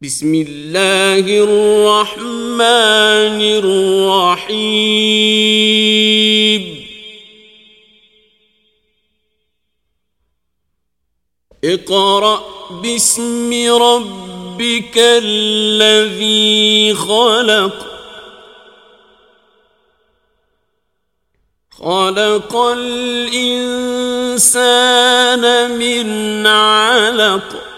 بسم اللہ الرحمن الرحیم اقرأ بسم ربك الذي خلق. خلق الإنسان من علق.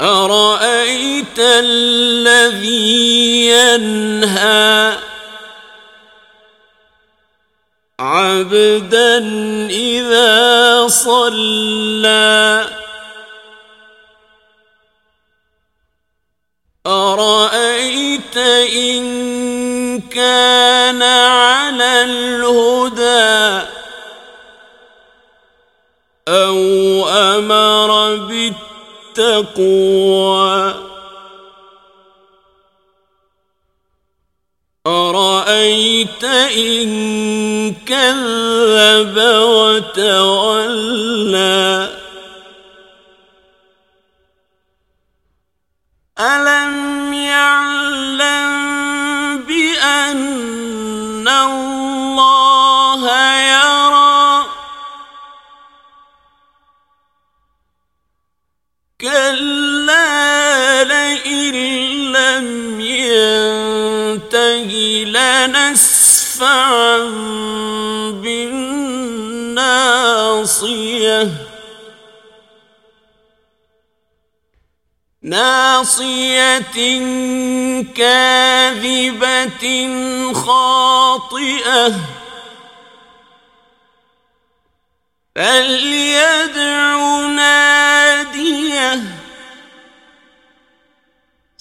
أرأيت الذي ينهى عبدا إذا صلى أرأيت إن كان على الهدى أو والتقوى أرأيت إن كذب وتولى ألم يعلم بأن الله كلا لئن لم ينته بالناصية. ناصية كاذبة خاطئة. فليدعو ناصية